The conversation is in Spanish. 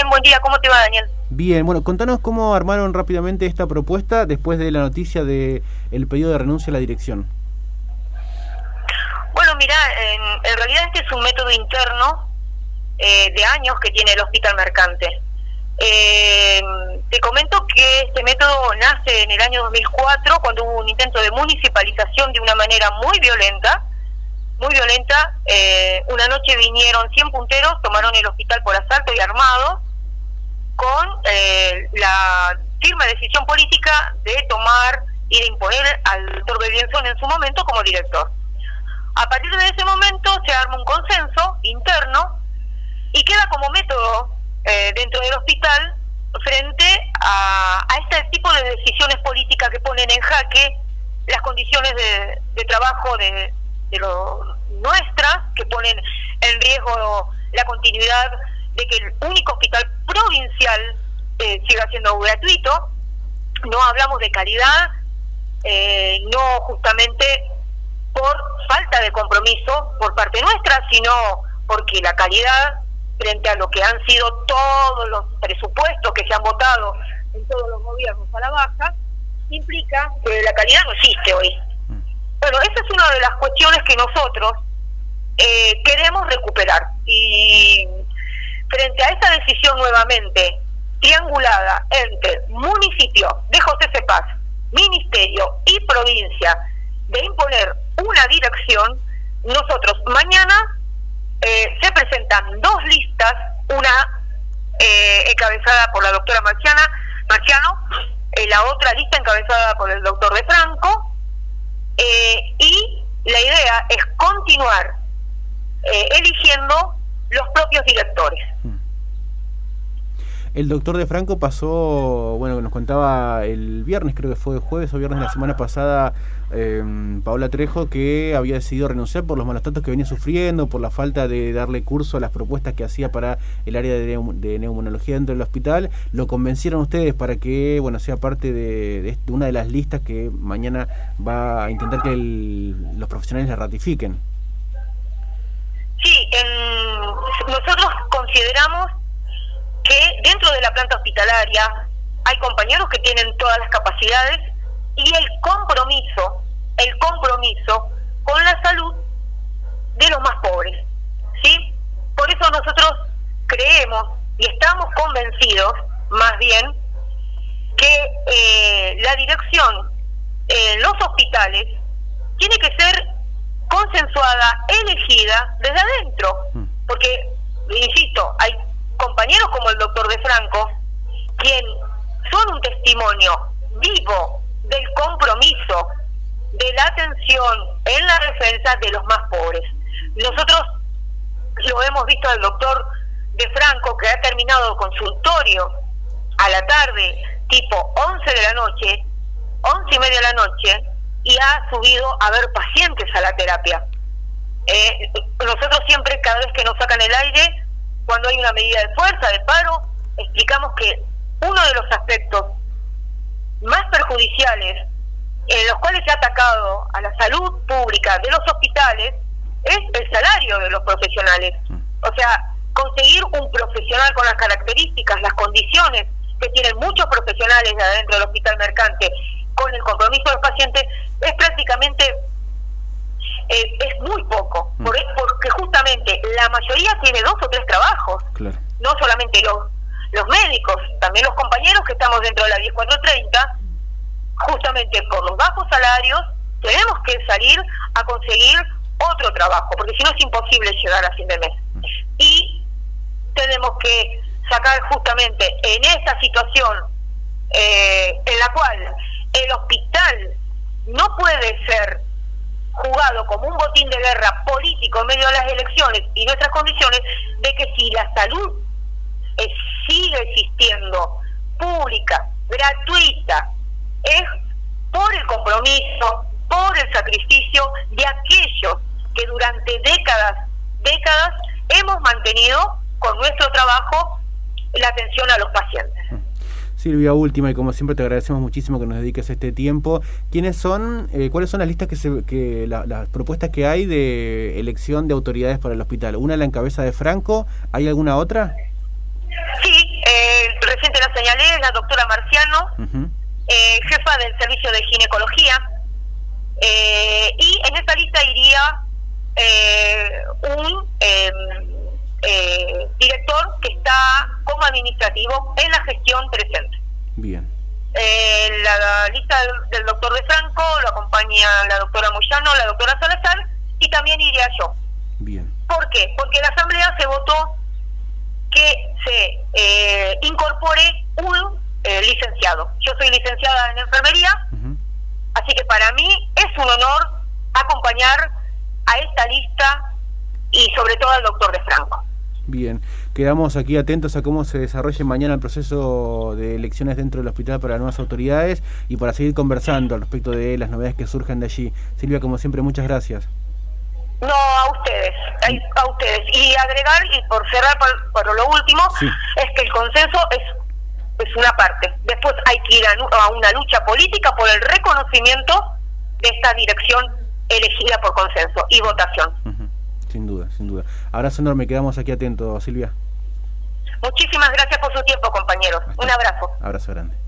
Bien, buen día. ¿Cómo te va, Daniel? Bien, bueno, contanos cómo armaron rápidamente esta propuesta después de la noticia de el pedido de renuncia a la dirección. Bueno, mira, en, realidad este es un método interno eh, de años que tiene el Hospital Mercante. Eh, te comento que este método nace en el año 2004 cuando hubo un intento de municipalización de una manera muy violenta, muy violenta. Eh, una noche vinieron 100 punteros, tomaron el hospital por asalto y armados, con eh, la firme decisión política de tomar y de imponer al doctor Bebienzón en su momento como director. A partir de ese momento se arma un consenso interno y queda como método eh, dentro del hospital frente a, este tipo de decisiones políticas que ponen en jaque las condiciones de, trabajo de, de lo nuestras, que ponen en riesgo la continuidad de que el único hospital provincial eh, siga siendo gratuito. No hablamos de calidad, eh, no justamente por falta de compromiso por parte nuestra, sino porque la calidad frente a lo que han sido todos los presupuestos que se han votado en todos los gobiernos a la baja, implica que la calidad no existe hoy. Bueno, esa es una de las cuestiones que nosotros eh, queremos recuperar. Y frente a esa decisión nuevamente triangulada entre municipio de José Cepaz, ministerio y provincia de imponer una dirección, nosotros mañana eh, se presentan dos listas, una eh, encabezada por la doctora Marciana, Marciano, eh, la otra lista encabezada por el doctor De Franco, y la idea es continuar eligiendo los propios directores. El doctor De Franco pasó, bueno, nos contaba el viernes, creo que fue jueves o viernes de la semana pasada, eh, Paola Trejo, que había decidido renunciar por los malos tratos que venía sufriendo, por la falta de darle curso a las propuestas que hacía para el área de, de neumonología dentro del hospital. ¿Lo convencieron ustedes para que, bueno, sea parte de, una de las listas que mañana va a intentar que los profesionales la ratifiquen? Sí, nosotros consideramos que dentro de la planta hospitalaria hay compañeros que tienen todas las capacidades y el compromiso, el compromiso con la salud de los más pobres. ¿Sí? Por eso nosotros creemos y estamos convencidos, más bien, que eh, la dirección en los hospitales tiene que ser consensuada, elegida desde adentro, mm. porque, insisto, hay compañeros como el doctor De Franco, quien son un testimonio vivo del compromiso, de la atención en la defensa de los más pobres. Nosotros lo hemos visto al doctor De Franco, que ha terminado consultorio a la tarde, tipo 11 de la noche, 11 y media de la noche, y ha subido a ver pacientes a la terapia. Eh, nosotros siempre, cada vez que nos sacan el aire, cuando hay una medida de fuerza, de paro, explicamos que uno de los aspectos más perjudiciales en los cuales se ha atacado a la salud pública de los hospitales es el salario de los profesionales. Mm. O sea, conseguir un profesional con las características, las condiciones que tienen muchos profesionales de adentro del hospital mercante, con el compromiso del paciente, es prácticamente eh, es muy poco, mm. porque justamente la mayoría tiene dos o tres trabajos, no solamente los, los médicos, también los compañeros que estamos dentro de la 10430, justamente por los bajos salarios, tenemos que salir a conseguir otro trabajo, porque si no es imposible llegar a fin de mes. Y tenemos que sacar justamente en esta situación eh, en la cual el hospital no puede ser jugado como un botín de guerra político en medio de las elecciones y nuestras condiciones, de que si la salud eh, sigue existiendo pública, gratuita, es por el compromiso, por el sacrificio de aquellos que durante décadas, décadas hemos mantenido con nuestro trabajo la atención a los pacientes. Silvia, última y como siempre te agradecemos muchísimo que nos dediques este tiempo. ¿Quiénes son, eh, cuáles son las listas que, se, que las propuestas que hay de elección de autoridades para el hospital? ¿Una la encabeza de Franco? ¿Hay alguna otra? Sí, señalé es la doctora Marciano, eh, jefa del servicio de ginecología, eh, y en esta lista iría un em, director que está como administrativo en la gestión presente. Bien. la, lista del, doctor De Franco lo acompaña la doctora Moyano, la doctora Salazar, y también iría yo. Bien. ¿Por qué? Porque la asamblea se votó que se eh, incorpore eh, licenciado. Yo soy licenciada en enfermería, así que para mí es un honor acompañar a esta lista y sobre todo al doctor de Franco. Bien, quedamos aquí atentos a cómo se desarrolle mañana el proceso de elecciones dentro del hospital para nuevas autoridades y para seguir conversando al respecto de las novedades que surjan de allí. Silvia, como siempre, muchas gracias. No, a ustedes, a, ustedes. Y agregar, y por cerrar por, lo último, es que el consenso es, es una parte. Después hay que ir a, una lucha política por el reconocimiento de esta dirección elegida por consenso y votación. Sin duda, sin duda. Abrazo enorme, quedamos aquí atentos, Silvia. Muchísimas gracias por su tiempo, compañeros. Un abrazo. Abrazo grande.